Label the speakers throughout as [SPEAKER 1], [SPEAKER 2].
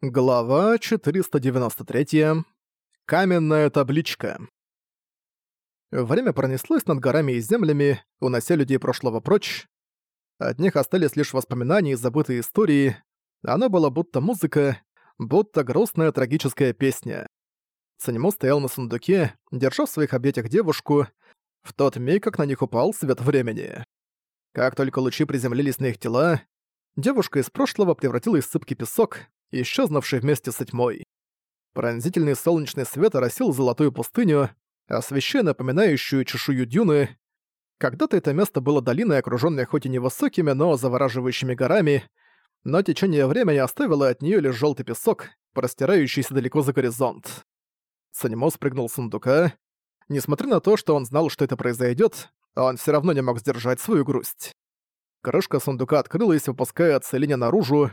[SPEAKER 1] Глава 493. Каменная табличка. Время пронеслось над горами и землями, унося людей прошлого прочь. От них остались лишь воспоминания и забытые истории. Оно было будто музыка, будто грустная трагическая песня. Санему стоял на сундуке, держа в своих объятиях девушку, в тот миг, как на них упал свет времени. Как только лучи приземлились на их тела, девушка из прошлого превратилась в сыпкий песок, исчезнувший вместе с тьмой. Пронзительный солнечный свет оросил золотую пустыню, освещая напоминающую чешую дюны. Когда-то это место было долиной, окружённой хоть и невысокими, но завораживающими горами, но течение времени оставило от неё лишь жёлтый песок, простирающийся далеко за горизонт. Санимо спрыгнул с сундука. Несмотря на то, что он знал, что это произойдёт, он всё равно не мог сдержать свою грусть. Крышка сундука открылась, выпуская от наружу,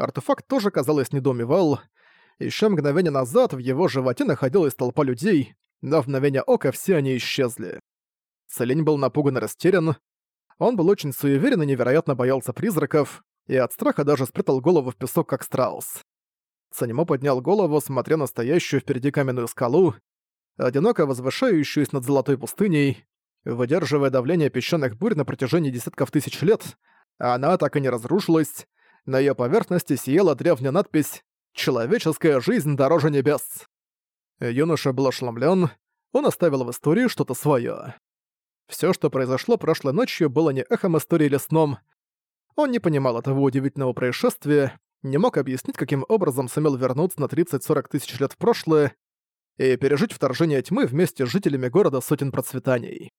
[SPEAKER 1] Артефакт тоже, казалось, недоумевал. Ещё мгновение назад в его животе находилась толпа людей, но в мгновение ока все они исчезли. Целень был напуган и растерян. Он был очень суеверен и невероятно боялся призраков, и от страха даже спрятал голову в песок, как страус. Санимо поднял голову, смотря на стоящую впереди каменную скалу, одиноко возвышающуюся над золотой пустыней, выдерживая давление песчаных бурь на протяжении десятков тысяч лет, она так и не разрушилась, на её поверхности сияла древняя надпись «Человеческая жизнь дороже небес». Юноша был ошеломлён, он оставил в истории что-то своё. Всё, что произошло прошлой ночью, было не эхом истории или сном. Он не понимал этого удивительного происшествия, не мог объяснить, каким образом сумел вернуться на 30-40 тысяч лет в прошлое и пережить вторжение тьмы вместе с жителями города сотен процветаний.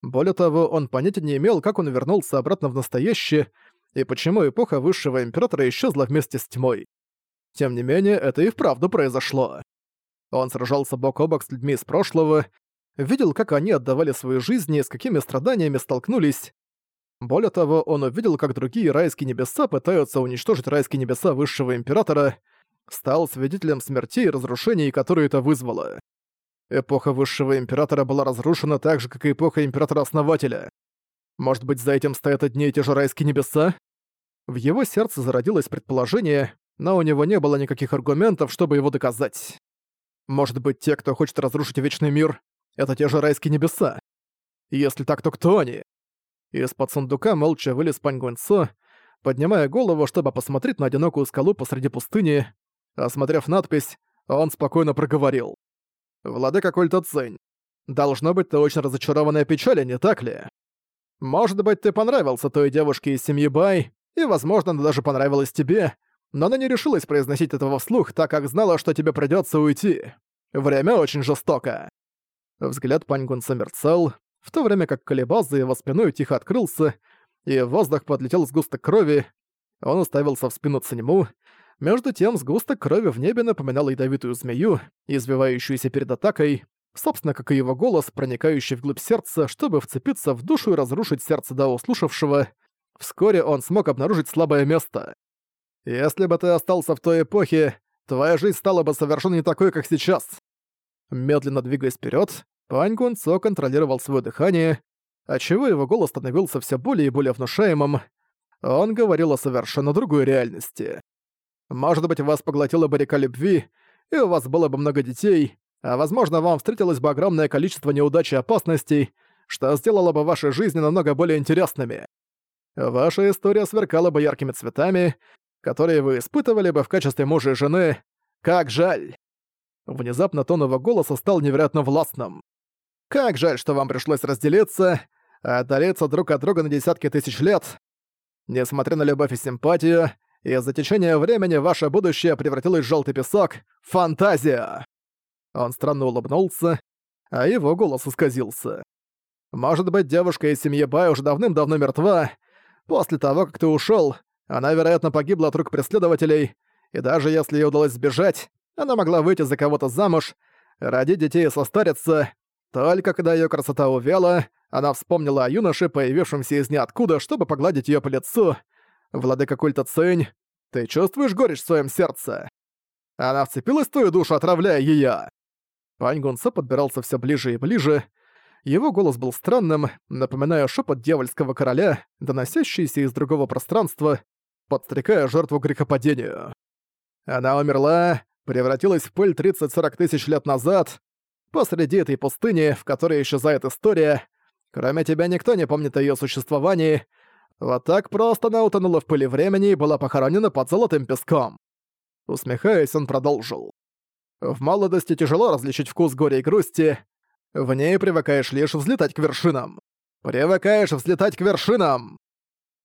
[SPEAKER 1] Более того, он понятия не имел, как он вернулся обратно в настоящее и почему эпоха Высшего Императора исчезла вместе с тьмой. Тем не менее, это и вправду произошло. Он сражался бок о бок с людьми из прошлого, видел, как они отдавали свои жизни и с какими страданиями столкнулись. Более того, он увидел, как другие райские небеса пытаются уничтожить райские небеса Высшего Императора, стал свидетелем смертей и разрушений, которые это вызвало. Эпоха Высшего Императора была разрушена так же, как и эпоха Императора-Основателя. Может быть, за этим стоят одни и те же райские небеса? В его сердце зародилось предположение, но у него не было никаких аргументов, чтобы его доказать. Может быть, те, кто хочет разрушить Вечный мир, это те же райские небеса? Если так, то кто они? Из-под сундука молча вылез Пань Гуэнцо, поднимая голову, чтобы посмотреть на одинокую скалу посреди пустыни. Осмотрев надпись, он спокойно проговорил. «Владыка Культа Цинь, должно быть, ты очень разочарованная печаль, не так ли? Может быть, ты понравился той девушке из семьи Бай, и, возможно, она даже понравилась тебе, но она не решилась произносить этого вслух, так как знала, что тебе придётся уйти. Время очень жестоко». Взгляд Паньгунца мерцал, в то время как колебал за его спиной тихо открылся, и в воздух подлетел сгусток крови. Он уставился в спину Циньму. Между тем сгусток крови в небе напоминал ядовитую змею, извивающуюся перед атакой, собственно, как и его голос, проникающий вглубь сердца, чтобы вцепиться в душу и разрушить сердце Дао слушавшего. Вскоре он смог обнаружить слабое место. «Если бы ты остался в той эпохе, твоя жизнь стала бы совершенно не такой, как сейчас». Медленно двигаясь вперед, Пань Гунцо контролировал свое дыхание, отчего его голос становился все более и более внушаемым. Он говорил о совершенно другой реальности. «Может быть, вас поглотила бы река любви, и у вас было бы много детей, а возможно, вам встретилось бы огромное количество неудач и опасностей, что сделало бы ваши жизни намного более интересными. Ваша история сверкала бы яркими цветами, которые вы испытывали бы в качестве мужа и жены. Как жаль!» Внезапно тон его голоса стал невероятно властным. «Как жаль, что вам пришлось разделиться, отдалиться друг от друга на десятки тысяч лет. Несмотря на любовь и симпатию, из-за течения времени ваше будущее превратилось в желтый песок. Фантазия!» Он странно улыбнулся, а его голос исказился. «Может быть, девушка из семьи Бай уже давным-давно мертва, После того, как ты ушёл, она, вероятно, погибла от рук преследователей, и даже если ей удалось сбежать, она могла выйти за кого-то замуж, родить детей и состариться. Только когда её красота увяла, она вспомнила о юноше, появившемся из ниоткуда, чтобы погладить её по лицу. Владыка культа Цинь, ты чувствуешь горечь в своём сердце? Она вцепилась в твою душу, отравляя её. Пань Гунсо подбирался всё ближе и ближе, его голос был странным, напоминая шепот дьявольского короля, доносящийся из другого пространства, подстрекая жертву грехопадению. Она умерла, превратилась в пыль 30-40 тысяч лет назад, посреди этой пустыни, в которой исчезает история. Кроме тебя никто не помнит о её существовании. Вот так просто она утонула в пыли времени и была похоронена под золотым песком. Усмехаясь, он продолжил. В молодости тяжело различить вкус горя и грусти. В ней привыкаешь лишь взлетать к вершинам. Привыкаешь взлетать к вершинам!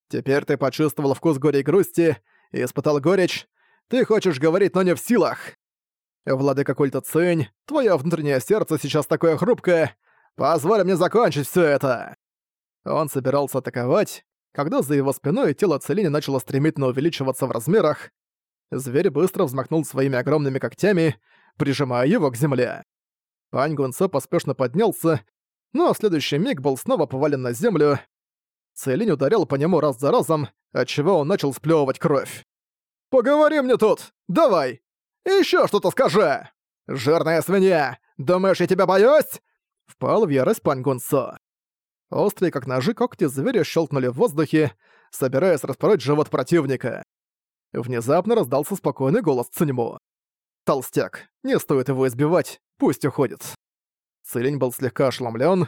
[SPEAKER 1] Теперь ты почувствовал вкус горя и грусти, и испытал горечь. Ты хочешь говорить, но не в силах. Владыка культа Цинь, твое внутреннее сердце сейчас такое хрупкое. Позволь мне закончить все это!» Он собирался атаковать, когда за его спиной тело Целини начало стремительно увеличиваться в размерах. Зверь быстро взмахнул своими огромными когтями, прижимая его к земле. Пань Гунцо поспешно поднялся, но в следующий миг был снова повален на землю. Целинь ударил по нему раз за разом, отчего он начал сплёвывать кровь. «Поговори мне тут! Давай! Ещё что-то скажи! Жирная свинья! Думаешь, я тебя боюсь?» Впал в ярость Пань Гунцо. Острые, как ножи, когти зверя щелкнули в воздухе, собираясь распороть живот противника. Внезапно раздался спокойный голос Циньмо. «Толстяк, не стоит его избивать, пусть уходит». Цилень был слегка ошеломлен.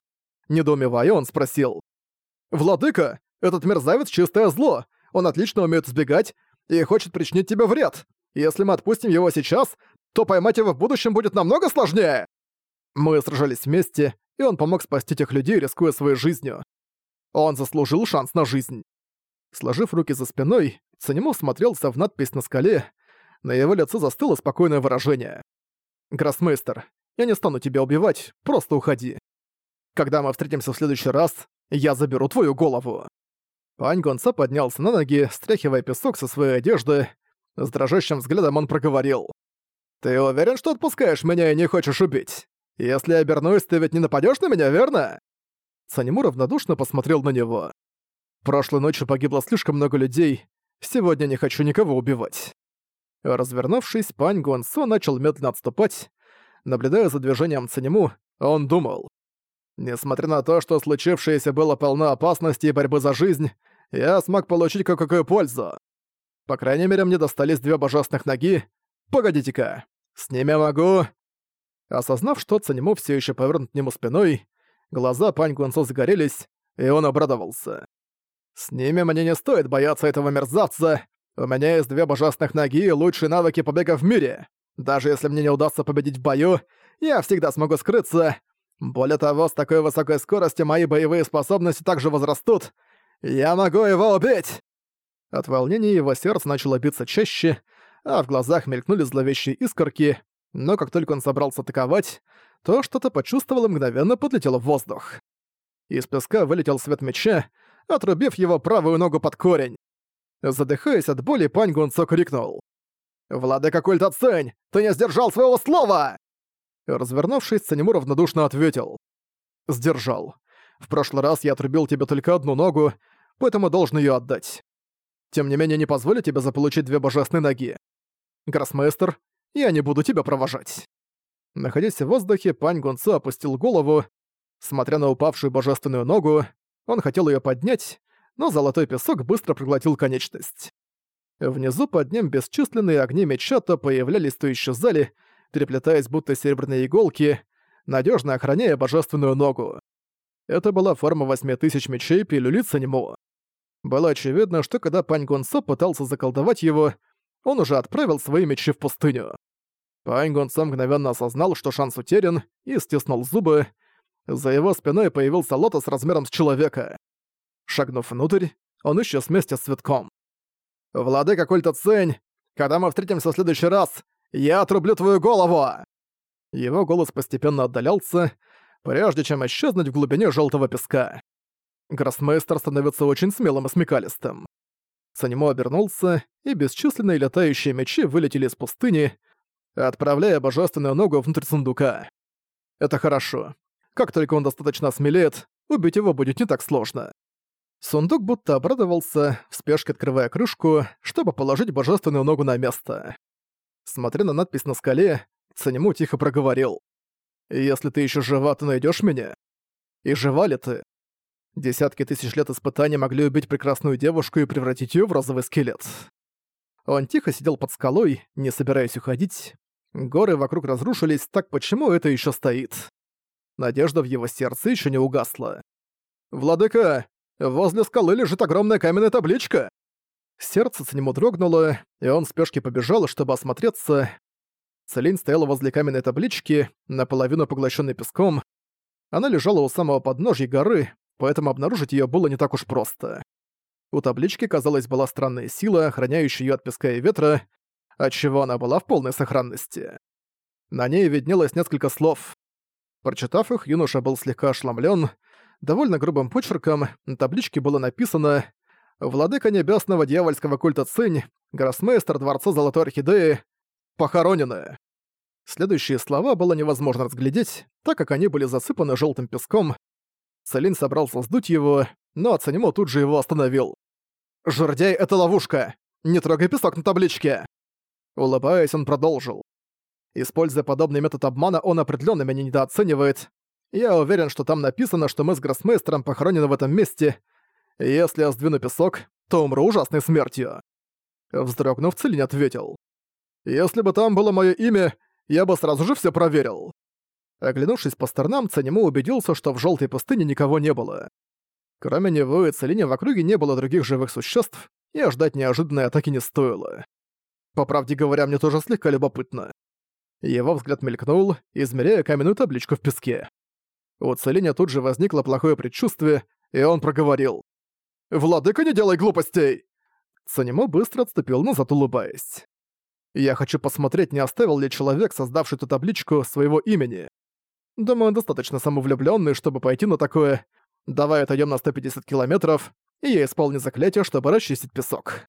[SPEAKER 1] Недоумевая, он спросил. «Владыка, этот мерзавец — чистое зло. Он отлично умеет избегать и хочет причинить тебе вред. Если мы отпустим его сейчас, то поймать его в будущем будет намного сложнее!» Мы сражались вместе, и он помог спасти тех людей, рискуя своей жизнью. Он заслужил шанс на жизнь. Сложив руки за спиной, Цанему смотрелся в надпись на скале, на его лице застыло спокойное выражение. «Гроссмейстер, я не стану тебя убивать, просто уходи. Когда мы встретимся в следующий раз, я заберу твою голову». Пань Гонца поднялся на ноги, стряхивая песок со своей одежды. С дрожащим взглядом он проговорил. «Ты уверен, что отпускаешь меня и не хочешь убить? Если я обернусь, ты ведь не нападёшь на меня, верно?» Санему равнодушно посмотрел на него. «Прошлой ночью погибло слишком много людей, сегодня не хочу никого убивать». Развернувшись, пань Гуансо начал медленно отступать. Наблюдая за движением Цанему, он думал. «Несмотря на то, что случившееся было полно опасности и борьбы за жизнь, я смог получить кое-какую пользу. По крайней мере, мне достались две божественных ноги. Погодите-ка, с ними могу...» Осознав, что Цанему все еще повернут к нему спиной, глаза пань Гуансо загорелись, и он обрадовался. «С ними мне не стоит бояться этого мерзавца. У меня есть две божественных ноги и лучшие навыки побега в мире. Даже если мне не удастся победить в бою, я всегда смогу скрыться. Более того, с такой высокой скоростью мои боевые способности также возрастут. Я могу его убить!» От волнения его сердце начало биться чаще, а в глазах мелькнули зловещие искорки, но как только он собрался атаковать, то что-то почувствовал и мгновенно подлетело в воздух. Из песка вылетел свет меча, отрубив его правую ногу под корень. Задыхаясь от боли, пань Гунцо крикнул. «Владыка культа Цень, ты не сдержал своего слова!» Развернувшись, Цанему равнодушно ответил. «Сдержал. В прошлый раз я отрубил тебе только одну ногу, поэтому должен ее отдать. Тем не менее, не позволю тебе заполучить две божественные ноги. Гроссмейстер, я не буду тебя провожать». Находясь в воздухе, пань Гунцо опустил голову. Смотря на упавшую божественную ногу, он хотел ее поднять, но золотой песок быстро проглотил конечность. Внизу под ним бесчисленные огни меча то появлялись, то исчезали, переплетаясь будто серебряные иголки, надежно охраняя божественную ногу. Это была форма восьми тысяч мечей пилюлица нему. Было очевидно, что когда Пань Гонсо пытался заколдовать его, он уже отправил свои мечи в пустыню. Пань Гонсо мгновенно осознал, что шанс утерян, и стиснул зубы. За его спиной появился лотос размером с человека. Шагнув внутрь, он исчез вместе с цветком. «Владыка культа Цень, когда мы встретимся в следующий раз, я отрублю твою голову!» Его голос постепенно отдалялся, прежде чем исчезнуть в глубине желтого песка. Гроссмейстер становится очень смелым и смекалистым. Санимо обернулся, и бесчисленные летающие мечи вылетели из пустыни, отправляя божественную ногу внутрь сундука. Это хорошо. Как только он достаточно осмелеет, убить его будет не так сложно. Сундук будто обрадовался, в спешке открывая крышку, чтобы положить божественную ногу на место. Смотря на надпись на скале, Санему тихо проговорил. «Если ты еще жива, ты найдешь меня? И жива ли ты?» Десятки тысяч лет испытаний могли убить прекрасную девушку и превратить ее в розовый скелет. Он тихо сидел под скалой, не собираясь уходить. Горы вокруг разрушились, так почему это еще стоит? Надежда в его сердце еще не угасла. «Владыка, возле скалы лежит огромная каменная табличка!» Сердце Цанему дрогнуло, и он в спешке побежал, чтобы осмотреться. Целин стояла возле каменной таблички, наполовину поглощенной песком. Она лежала у самого подножья горы, поэтому обнаружить ее было не так уж просто. У таблички, казалось, была странная сила, охраняющая ее от песка и ветра, отчего она была в полной сохранности. На ней виднелось несколько слов. Прочитав их, юноша был слегка ошеломлен. Довольно грубым почерком на табличке было написано «Владыка небесного дьявольского культа Цинь, гроссмейстер Дворца Золотой Орхидеи, похоронены». Следующие слова было невозможно разглядеть, так как они были засыпаны желтым песком. Целин собрался сдуть его, но Ацанимо тут же его остановил. «Жердяй — это ловушка! Не трогай песок на табличке!» Улыбаясь, он продолжил. Используя подобный метод обмана, он определенно меня недооценивает. Я уверен, что там написано, что мы с Гроссмейстером похоронены в этом месте. Если я сдвину песок, то умру ужасной смертью. Вздрогнув, Целин ответил. Если бы там было мое имя, я бы сразу же все проверил. Оглянувшись по сторонам, Цанему убедился, что в желтой пустыне никого не было. Кроме него и Целине в округе не было других живых существ, и ждать неожиданной атаки не стоило. По правде говоря, мне тоже слегка любопытно. Его взгляд мелькнул, измеряя каменную табличку в песке. У Целиня тут же возникло плохое предчувствие, и он проговорил. «Владыка, не делай глупостей!» Цанимо быстро отступил назад, улыбаясь. «Я хочу посмотреть, не оставил ли человек, создавший эту табличку, своего имени. Думаю, он достаточно самовлюблённый, чтобы пойти на такое. Давай отойдём на 150 километров, и я исполню заклятие, чтобы расчистить песок».